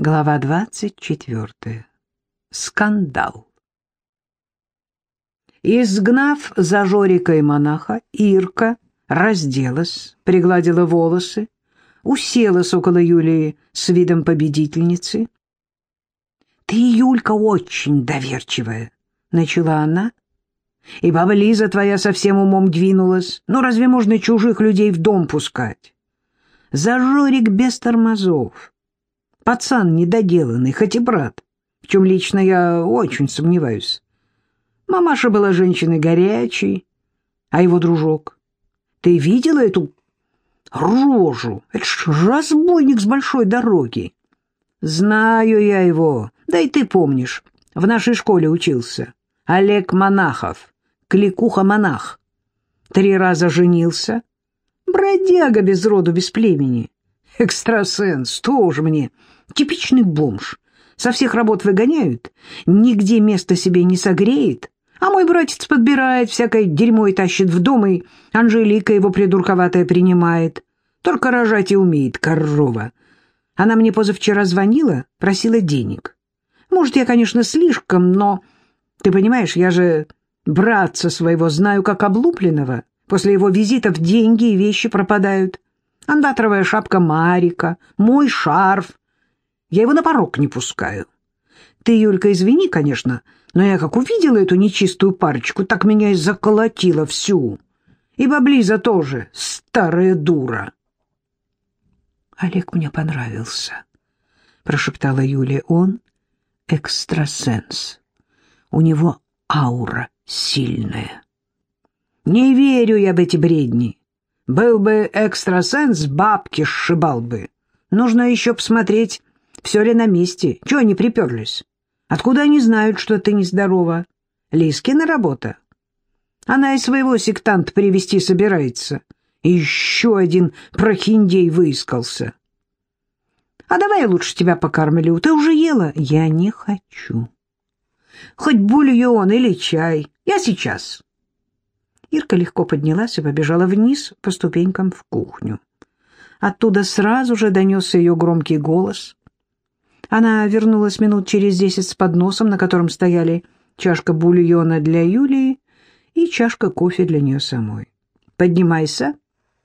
Глава двадцать четвертая. Скандал. Изгнав за Жорика и монаха, Ирка разделась, пригладила волосы, уселась около Юлии с видом победительницы. «Ты, Юлька, очень доверчивая», — начала она. «И баба Лиза твоя совсем умом двинулась. Ну, разве можно чужих людей в дом пускать? За Жорик без тормозов. Пацан недоделанный, хоть и брат, в чем лично я очень сомневаюсь. Мамаша была женщиной горячей, а его дружок. Ты видела эту рожу? Это ж разбойник с большой дороги. Знаю я его, да и ты помнишь, в нашей школе учился. Олег Монахов, кликуха-монах. Три раза женился. Бродяга без роду, без племени. Экстрасенс, тоже мне. Типичный бомж. Со всех работ выгоняют, нигде место себе не согреет. А мой братец подбирает, всякое дерьмо и тащит в дом, и Анжелика его придурковатая принимает. Только рожать и умеет, корова. Она мне позавчера звонила, просила денег. Может, я, конечно, слишком, но... Ты понимаешь, я же братца своего знаю как облупленного. После его визитов деньги и вещи пропадают. Андатровая шапка Марика, мой шарф, я его на порог не пускаю. Ты, Юлька, извини, конечно, но я как увидела эту нечистую парочку, так меня и заколотила всю. И Баблиза тоже, старая дура. Олег мне понравился, прошептала Юлия. Он экстрасенс. У него аура сильная. Не верю я в эти бредни. Был бы экстрасенс, бабки сшибал бы. Нужно еще посмотреть, все ли на месте? Чего они приперлись? Откуда они знают, что ты нездорова? Лискина работа. Она и своего сектанта привести собирается. Еще один прохиндей выискался. А давай я лучше тебя покормлю. Ты уже ела? Я не хочу. Хоть бульон или чай. Я сейчас. Ирка легко поднялась и побежала вниз по ступенькам в кухню. Оттуда сразу же донесся ее громкий голос. Она вернулась минут через десять с подносом, на котором стояли чашка бульона для Юлии и чашка кофе для нее самой. «Поднимайся»,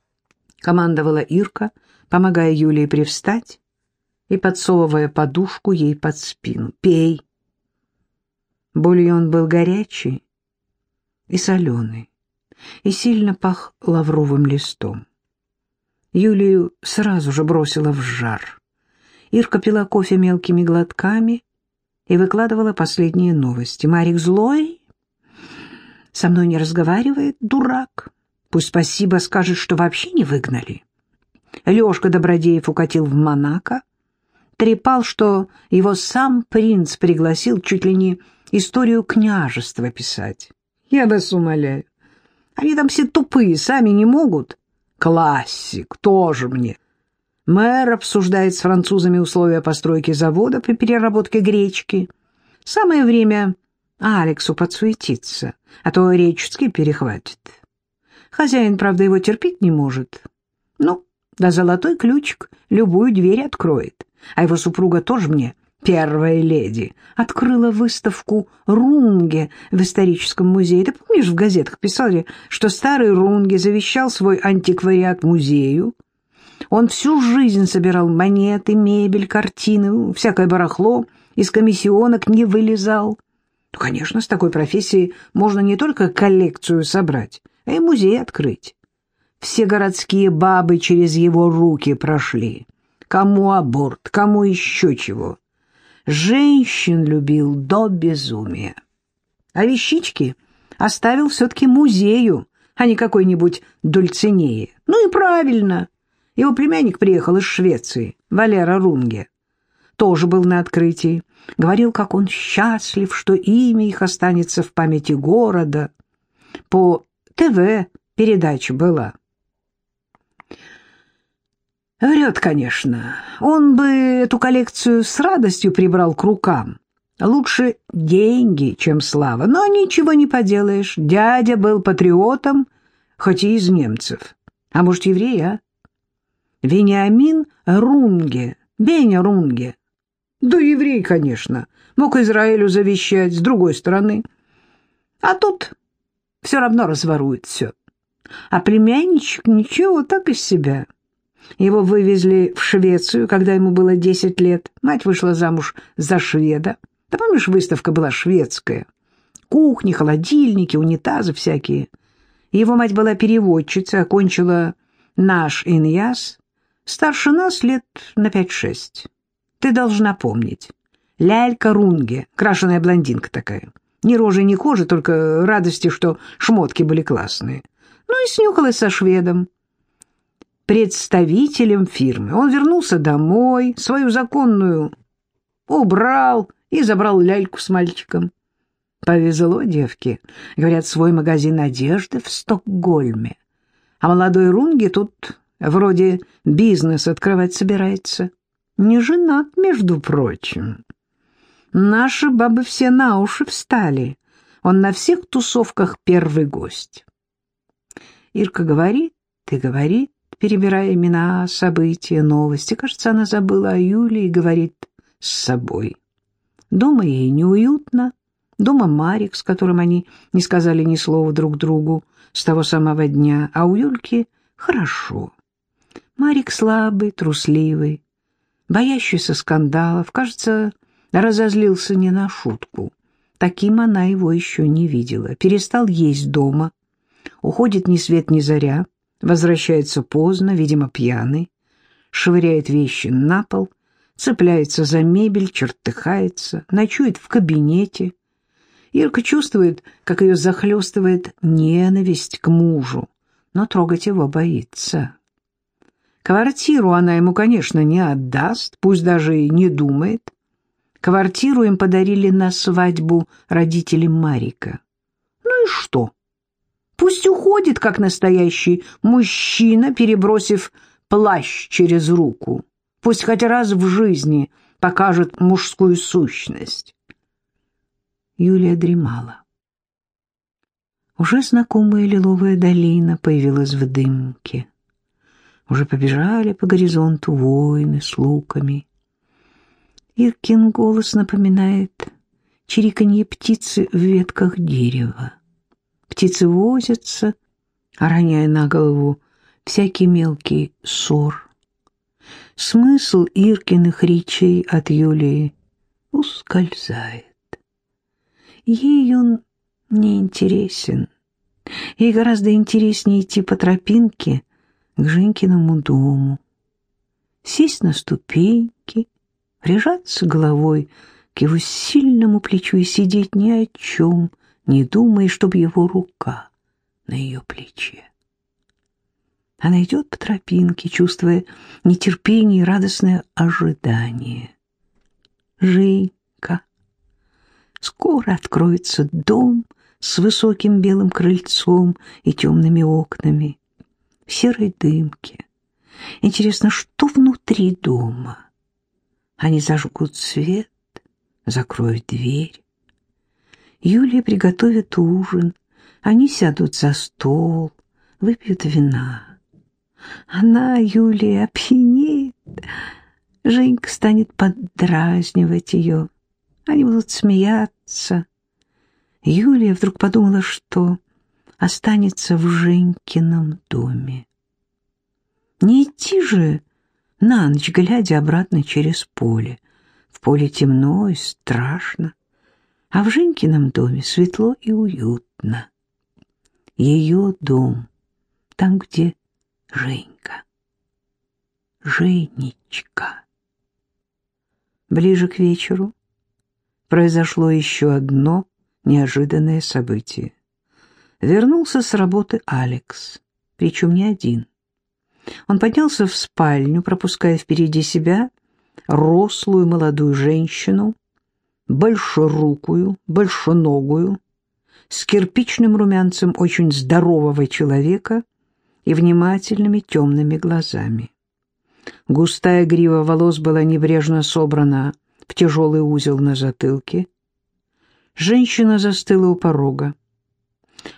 — командовала Ирка, помогая Юлии привстать и подсовывая подушку ей под спину. «Пей». Бульон был горячий и соленый, и сильно пах лавровым листом. Юлию сразу же бросила в жар. Ирка пила кофе мелкими глотками и выкладывала последние новости. Марик злой, со мной не разговаривает, дурак. Пусть спасибо скажет, что вообще не выгнали. Лешка Добродеев укатил в Монако, трепал, что его сам принц пригласил чуть ли не историю княжества писать. Я вас умоляю. Они там все тупые, сами не могут. Классик, тоже мне. Мэр обсуждает с французами условия постройки завода при переработке гречки. Самое время Алексу подсуетиться, а то речский перехватит. Хозяин, правда, его терпеть не может. Ну, да золотой ключик любую дверь откроет. А его супруга тоже мне первая леди. Открыла выставку Рунге в историческом музее. Ты помнишь, в газетах писали, что старый Рунге завещал свой антиквариат музею, он всю жизнь собирал монеты, мебель, картины, всякое барахло, из комиссионок не вылезал. Ну, конечно, с такой профессией можно не только коллекцию собрать, а и музей открыть. Все городские бабы через его руки прошли. Кому аборт, кому еще чего. Женщин любил до безумия. А вещички оставил все-таки музею, а не какой-нибудь Дульцинее. Ну и правильно. Его племянник приехал из Швеции, Валера Рунге. Тоже был на открытии. Говорил, как он счастлив, что имя их останется в памяти города. По ТВ передача была. Врет, конечно. Он бы эту коллекцию с радостью прибрал к рукам. Лучше деньги, чем слава. Но ничего не поделаешь. Дядя был патриотом, хоть и из немцев. А может, еврей, а? Вениамин Рунге, Беня Рунге. Да еврей, конечно. Мог Израилю завещать с другой стороны. А тут все равно разворует все. А племянничек ничего, так из себя. Его вывезли в Швецию, когда ему было 10 лет. Мать вышла замуж за шведа. Да помнишь, выставка была шведская? Кухни, холодильники, унитазы всякие. Его мать была переводчицей, окончила наш иньяс, старше нас лет на пять-шесть. Ты должна помнить. Лялька Рунге, крашеная блондинка такая. Ни рожи, ни кожи, только радости, что шмотки были классные. Ну и снюхалась со шведом, представителем фирмы. Он вернулся домой, свою законную убрал и забрал ляльку с мальчиком. Повезло девке. Говорят, свой магазин одежды в Стокгольме. А молодой Рунги тут вроде бизнес открывать собирается. Не женат, между прочим. Наши бабы все на уши встали. Он на всех тусовках первый гость. Ирка говорит и говорит, перебирая имена, события, новости. Кажется, она забыла о Юле и говорит с собой. Дома ей неуютно. Дома Марик, с которым они не сказали ни слова друг другу с того самого дня, а у Юльки хорошо. Марик слабый, трусливый, боящийся скандалов, кажется, разозлился не на шутку. Таким она его еще не видела. Перестал есть дома, уходит ни свет ни заря, возвращается поздно, видимо, пьяный, швыряет вещи на пол, цепляется за мебель, чертыхается, ночует в кабинете. Ирка чувствует, как ее захлестывает ненависть к мужу, но трогать его боится. Квартиру она ему, конечно, не отдаст, пусть даже и не думает. Квартиру им подарили на свадьбу родители Марика. Ну и что? Пусть уходит, как настоящий мужчина, перебросив плащ через руку. Пусть хоть раз в жизни покажет мужскую сущность. Юлия дремала. Уже знакомая лиловая долина появилась в дымке. Уже побежали по горизонту воины с луками. Иркин голос напоминает чириканье птицы в ветках дерева. Птицы возятся, роняя на голову всякий мелкий ссор. Смысл Иркиных речей от Юлии ускользает. Ей он не интересен. Ей гораздо интереснее идти по тропинке к Женькиному дому, сесть на ступеньки, прижаться головой к его сильному плечу и сидеть ни о чем, не думая, чтобы его рука на ее плече. Она идет по тропинке, чувствуя нетерпение и радостное ожидание. Женька. Скоро откроется дом с высоким белым крыльцом и темными окнами, серой дымке. Интересно, что внутри дома? Они зажгут свет, закроют дверь. Юлия приготовит ужин, они сядут за стол, выпьют вина. Она, Юлия, опьянеет. Женька станет поддразнивать ее. Они будут смеяться. Юлия вдруг подумала, что останется в Женькином доме. Не идти же на ночь, глядя обратно через поле. В поле темно и страшно, а в Женькином доме светло и уютно. Ее дом, там, где Женька. Женечка. Ближе к вечеру произошло еще одно неожиданное событие. Вернулся с работы Алекс, причем не один. Он поднялся в спальню, пропуская впереди себя рослую молодую женщину, большерукую, большеногую, с кирпичным румянцем очень здорового человека и внимательными темными глазами. Густая грива волос была небрежно собрана в тяжелый узел на затылке. Женщина застыла у порога.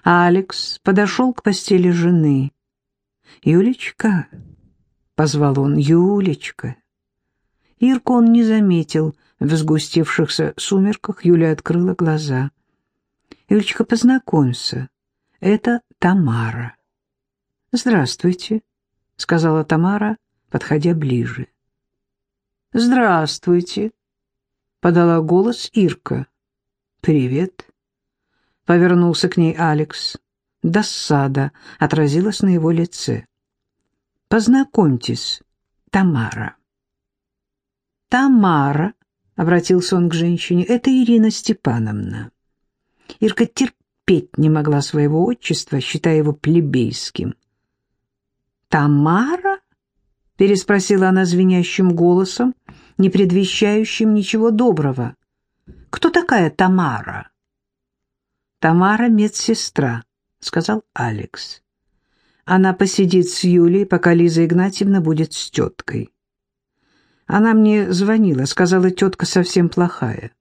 Алекс подошел к постели жены. «Юлечка», — позвал он, — «Юлечка». Ирку он не заметил В сгустившихся сумерках Юля открыла глаза. «Юлечка, познакомься, это Тамара». «Здравствуйте», — сказала Тамара, подходя ближе. «Здравствуйте», — подала голос Ирка. «Привет», — повернулся к ней Алекс. Досада отразилась на его лице. «Познакомьтесь, Тамара». «Тамара», — обратился он к женщине, — «это Ирина Степановна». Ирка терпеть не могла своего отчества, считая его плебейским. «Тамара?» — переспросила она звенящим голосом, не предвещающим ничего доброго. «Кто такая Тамара?» «Тамара — медсестра», — сказал Алекс. «Она посидит с Юлей, пока Лиза Игнатьевна будет с теткой». Она мне звонила, сказала, тетка совсем плохая.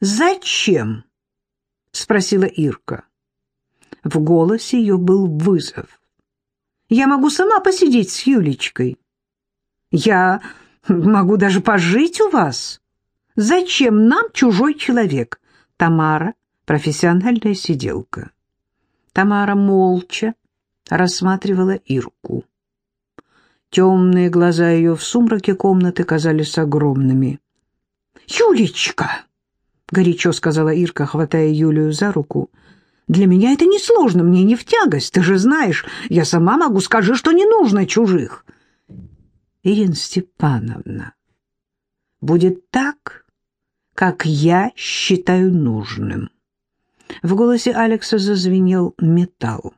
«Зачем?» — спросила Ирка. В голосе ее был вызов. «Я могу сама посидеть с Юлечкой. Я могу даже пожить у вас. Зачем нам чужой человек?» Тамара — профессиональная сиделка. Тамара молча рассматривала Ирку. Темные глаза ее в сумраке комнаты казались огромными. «Юлечка!» — горячо сказала Ирка, хватая Юлию за руку. «Для меня это несложно, мне не в тягость, ты же знаешь. Я сама могу, скажи, что не нужно чужих». «Ирина Степановна, будет так, как я считаю нужным». В голосе Алекса зазвенел металл.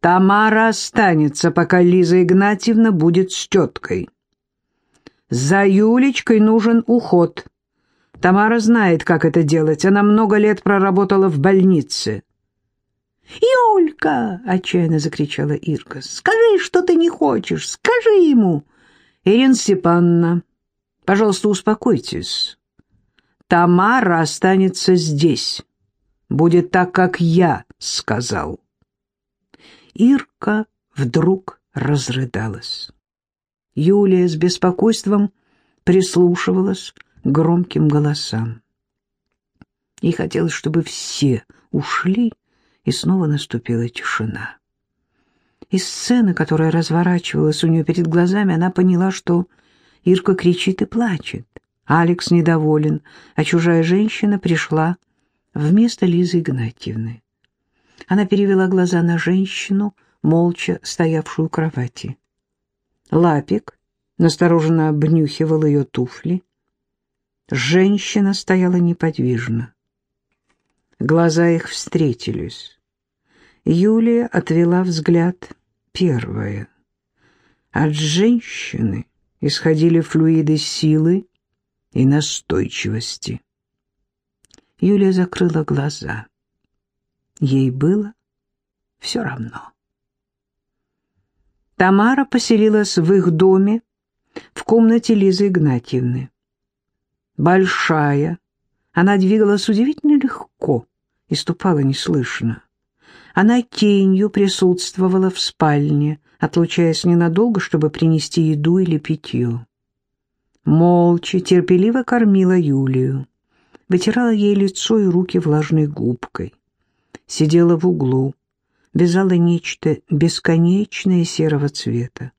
Тамара останется, пока Лиза Игнатьевна будет с теткой. За Юлечкой нужен уход. Тамара знает, как это делать. Она много лет проработала в больнице. «Юлька!» — отчаянно закричала Ирка. «Скажи, что ты не хочешь! Скажи ему!» «Ирина Степановна, пожалуйста, успокойтесь. Тамара останется здесь. Будет так, как я сказал». Ирка вдруг разрыдалась. Юлия с беспокойством прислушивалась к громким голосам. Ей хотелось, чтобы все ушли, и снова наступила тишина. Из сцены, которая разворачивалась у нее перед глазами, она поняла, что Ирка кричит и плачет. Алекс недоволен, а чужая женщина пришла вместо Лизы Игнатьевны. Она перевела глаза на женщину, молча стоявшую у кровати. Лапик настороженно обнюхивал ее туфли. Женщина стояла неподвижно. Глаза их встретились. Юлия отвела взгляд первая. От женщины исходили флюиды силы и настойчивости. Юлия закрыла глаза. Ей было все равно. Тамара поселилась в их доме, в комнате Лизы Игнатьевны. Большая, она двигалась удивительно легко и ступала неслышно. Она тенью присутствовала в спальне, отлучаясь ненадолго, чтобы принести еду или питье. Молча, терпеливо кормила Юлию, вытирала ей лицо и руки влажной губкой сидела в углу, вязала нечто бесконечное серого цвета.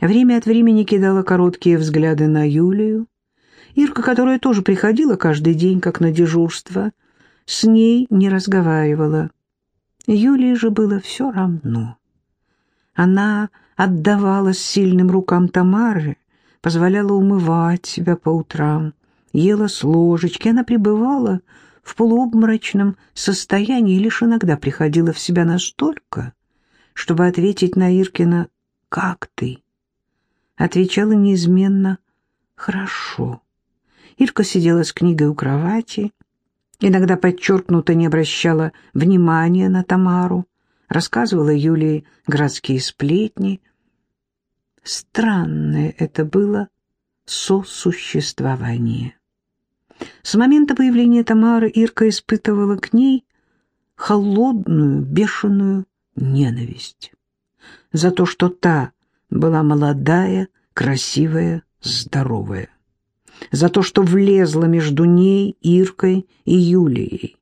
Время от времени кидала короткие взгляды на Юлию. Ирка, которая тоже приходила каждый день, как на дежурство, с ней не разговаривала. Юлии же было все равно. Она отдавалась сильным рукам Тамары, позволяла умывать себя по утрам, ела с ложечки. Она пребывала в полуобморочном состоянии и лишь иногда приходила в себя настолько, чтобы ответить на Иркина «Как ты?». Отвечала неизменно «Хорошо». Ирка сидела с книгой у кровати, иногда подчеркнуто не обращала внимания на Тамару, рассказывала Юлии городские сплетни. Странное это было сосуществование. С момента появления Тамары Ирка испытывала к ней холодную, бешеную ненависть за то, что та была молодая, красивая, здоровая. за то, что влезла между ней, Иркой и Юлией.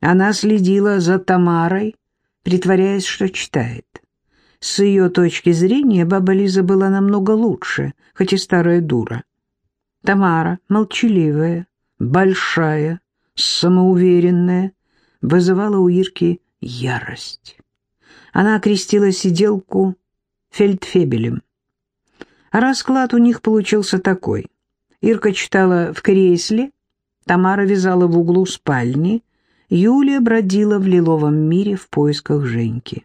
Она следила за Тамарой, притворяясь, что читает. С ее точки зрения баба Лиза была намного лучше, хоть и старая дура. Тамара, молчаливая, большая, самоуверенная, вызывала у Ирки ярость. Она окрестила сиделку фельдфебелем. А расклад у них получился такой. Ирка читала в кресле, Тамара вязала в углу спальни, Юлия бродила в лиловом мире в поисках Женьки.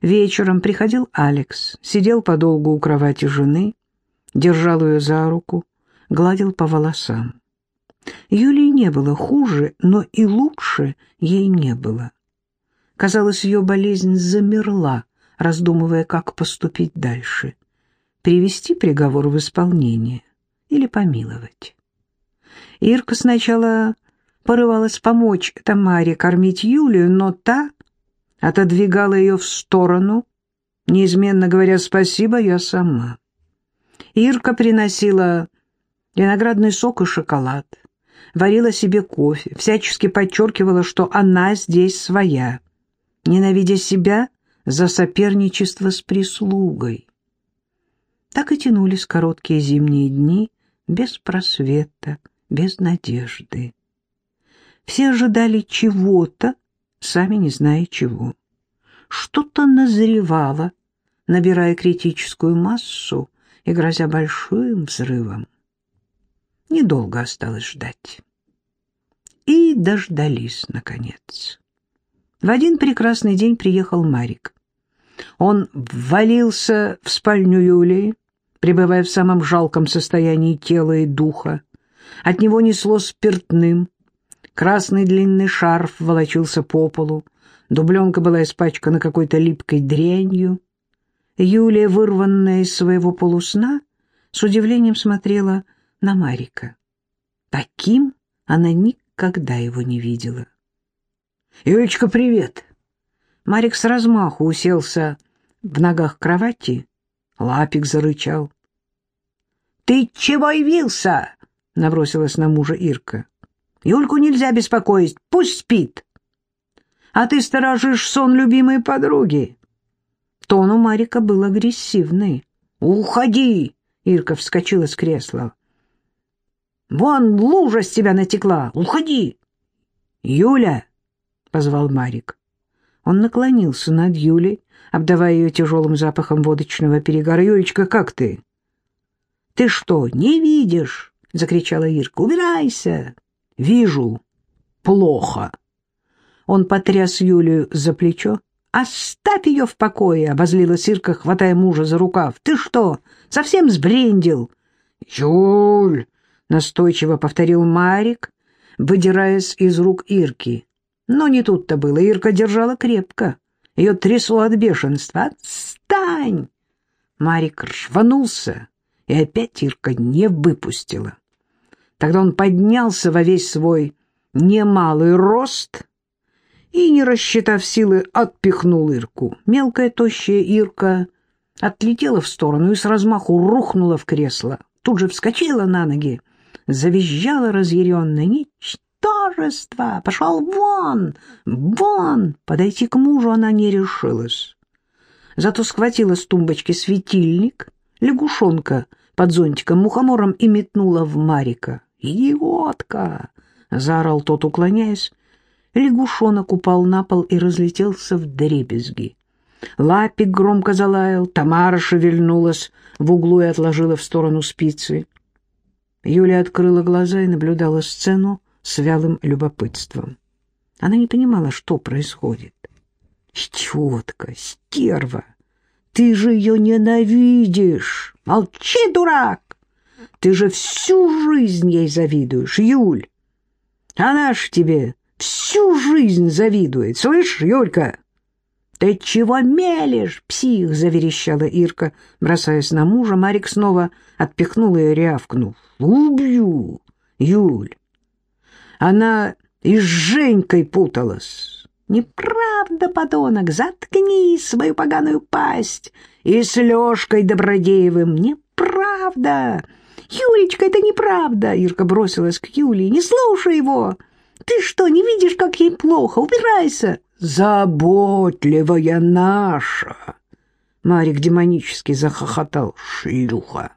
Вечером приходил Алекс, сидел подолгу у кровати жены, держал ее за руку, гладил по волосам. Юлии не было хуже, но и лучше ей не было. Казалось, ее болезнь замерла, раздумывая, как поступить дальше. Привести приговор в исполнение или помиловать. Ирка сначала порывалась помочь Тамаре кормить Юлию, но та отодвигала ее в сторону, неизменно говоря «спасибо, я сама». Ирка приносила виноградный сок и шоколад, варила себе кофе, всячески подчеркивала, что она здесь своя, ненавидя себя за соперничество с прислугой. Так и тянулись короткие зимние дни без просвета, без надежды. Все ожидали чего-то, сами не зная чего. Что-то назревало, набирая критическую массу и грозя большим взрывом. Недолго осталось ждать. И дождались, наконец. В один прекрасный день приехал Марик. Он ввалился в спальню Юлии, пребывая в самом жалком состоянии тела и духа. От него несло спиртным, Красный длинный шарф волочился по полу, дубленка была испачкана какой-то липкой дрянью. Юлия, вырванная из своего полусна, с удивлением смотрела на Марика. Таким она никогда его не видела. «Юлечка, привет!» Марик с размаху уселся в ногах кровати, лапик зарычал. «Ты чего явился?» — набросилась на мужа Ирка. Юльку нельзя беспокоить, пусть спит. А ты сторожишь сон любимой подруги. Тон у Марика был агрессивный. «Уходи!» — Ирка вскочила с кресла. «Вон лужа с тебя натекла! Уходи!» «Юля!» — позвал Марик. Он наклонился над Юлей, обдавая ее тяжелым запахом водочного перегара. «Юлечка, как ты?» «Ты что, не видишь?» — закричала Ирка. «Убирайся!» Вижу. Плохо. Он потряс Юлию за плечо. «Оставь ее в покое!» — обозлила Сирка, хватая мужа за рукав. «Ты что, совсем сбрендил?» «Юль!» — настойчиво повторил Марик, выдираясь из рук Ирки. Но не тут-то было. Ирка держала крепко. Ее трясло от бешенства. «Отстань!» Марик рванулся, и опять Ирка не выпустила. Тогда он поднялся во весь свой немалый рост и, не рассчитав силы, отпихнул Ирку. Мелкая тощая Ирка отлетела в сторону и с размаху рухнула в кресло. Тут же вскочила на ноги, завизжала разъяренно. «Ничтожество! Пошел вон! Вон!» Подойти к мужу она не решилась. Зато схватила с тумбочки светильник, лягушонка под зонтиком мухомором и метнула в Марика. «Идиотка!» — заорал тот, уклоняясь. Лягушонок упал на пол и разлетелся в дребезги. Лапик громко залаял, Тамара шевельнулась в углу и отложила в сторону спицы. Юля открыла глаза и наблюдала сцену с вялым любопытством. Она не понимала, что происходит. «Идиотка, стерва! Ты же ее ненавидишь! Молчи, дурак!» Ты же всю жизнь ей завидуешь, Юль. Она ж тебе всю жизнь завидует. Слышь, Юлька? Ты чего мелешь, псих? Заверещала Ирка, бросаясь на мужа. Марик снова отпихнул ее, рявкнув. Убью, Юль. Она и с Женькой путалась. Неправда, подонок, заткни свою поганую пасть. И с Лешкой Добродеевым неправда. Юлечка, это неправда!» Ирка бросилась к Юле. «Не слушай его! Ты что, не видишь, как ей плохо? Убирайся!» «Заботливая наша!» Марик демонически захохотал. «Шлюха!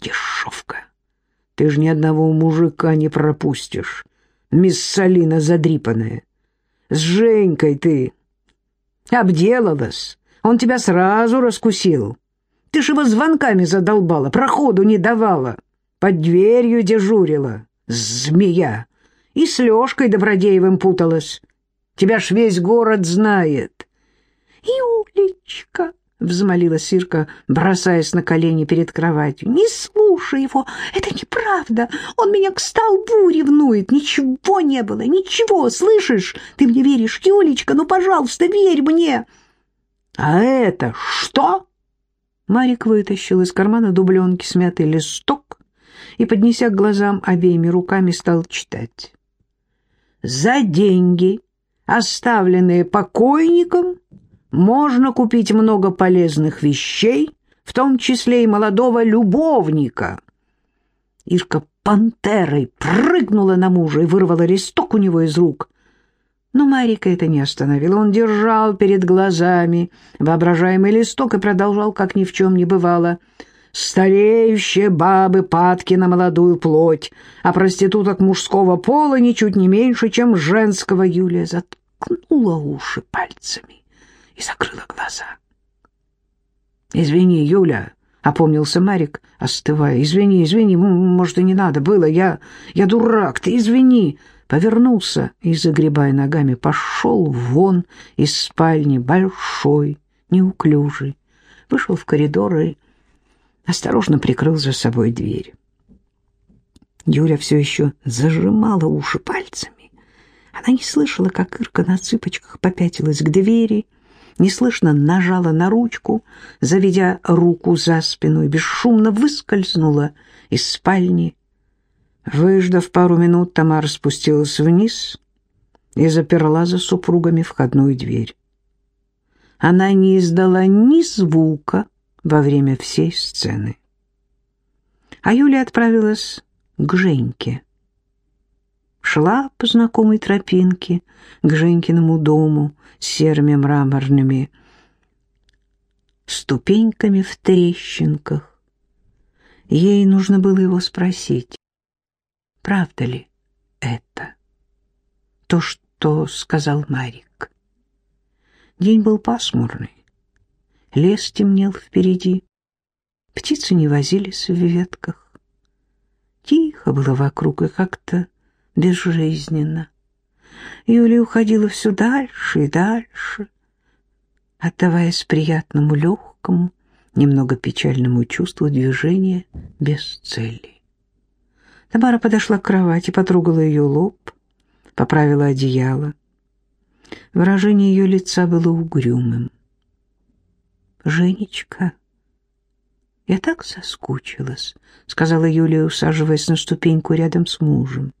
Дешевка! Ты ж ни одного мужика не пропустишь, мисс Салина задрипанная! С Женькой ты обделалась, он тебя сразу раскусил!» Ты ж его звонками задолбала, проходу не давала, под дверью дежурила, змея, и с Лешкой Добродеевым путалась. Тебя ж весь город знает. «Юлечка!» — взмолилась Ирка, бросаясь на колени перед кроватью. «Не слушай его, это неправда. Он меня к столбу ревнует. Ничего не было, ничего, слышишь? Ты мне веришь, Юлечка? Ну, пожалуйста, верь мне!» «А это что?» Марик вытащил из кармана дубленки смятый листок и, поднеся к глазам обеими руками, стал читать. «За деньги, оставленные покойником, можно купить много полезных вещей, в том числе и молодого любовника». Ирка пантерой прыгнула на мужа и вырвала листок у него из рук. Но Марика это не остановило. Он держал перед глазами воображаемый листок и продолжал, как ни в чем не бывало. «Стареющие бабы падки на молодую плоть, а проституток мужского пола ничуть не меньше, чем женского». Юлия заткнула уши пальцами и закрыла глаза. «Извини, Юля», — опомнился Марик, остывая. «Извини, извини, может, и не надо было. Я, я дурак, ты извини» повернулся и, загребая ногами, пошел вон из спальни, большой, неуклюжий, вышел в коридор и осторожно прикрыл за собой дверь. Юля все еще зажимала уши пальцами. Она не слышала, как Ирка на цыпочках попятилась к двери, неслышно нажала на ручку, заведя руку за спину и бесшумно выскользнула из спальни Выждав пару минут, Тамара спустилась вниз и заперла за супругами входную дверь. Она не издала ни звука во время всей сцены. А Юля отправилась к Женьке. Шла по знакомой тропинке к Женькиному дому с серыми мраморными ступеньками в трещинках. Ей нужно было его спросить, правда ли это? То, что сказал Марик. День был пасмурный. Лес темнел впереди. Птицы не возились в ветках. Тихо было вокруг и как-то безжизненно. Юлия уходила все дальше и дальше, отдаваясь приятному легкому, немного печальному чувству движения без цели. Тамара подошла к кровати, потрогала ее лоб, поправила одеяло. Выражение ее лица было угрюмым. «Женечка, я так соскучилась», — сказала Юлия, усаживаясь на ступеньку рядом с мужем.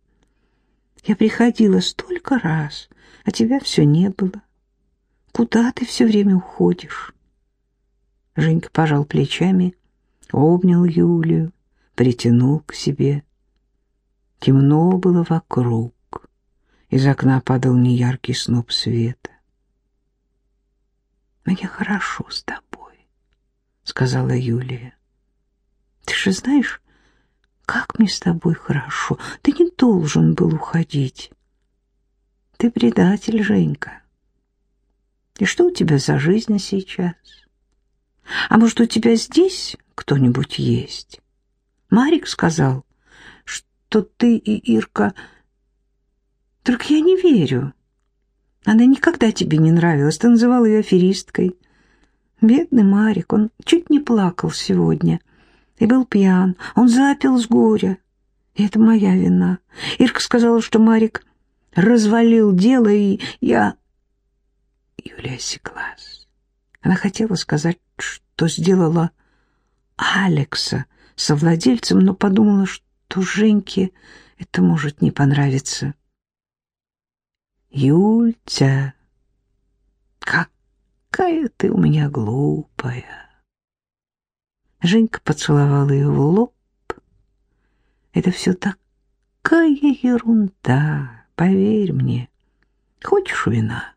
«Я приходила столько раз, а тебя все не было. Куда ты все время уходишь?» Женька пожал плечами, обнял Юлию, притянул к себе. Темно было вокруг. Из окна падал неяркий сноп света. «Мне хорошо с тобой», — сказала Юлия. «Ты же знаешь, как мне с тобой хорошо. Ты не должен был уходить. Ты предатель, Женька. И что у тебя за жизнь сейчас? А может, у тебя здесь кто-нибудь есть?» Марик сказал, что ты и Ирка... Только я не верю. Она никогда тебе не нравилась. Ты называл ее аферисткой. Бедный Марик, он чуть не плакал сегодня. И был пьян. Он запил с горя. И это моя вина. Ирка сказала, что Марик развалил дело, и я... Юлия осеклась. Она хотела сказать, что сделала Алекса совладельцем, но подумала, что то Женьке это может не понравиться. Юльца, какая ты у меня глупая. Женька поцеловала ее в лоб Это все такая ерунда, поверь мне. Хочешь вина?»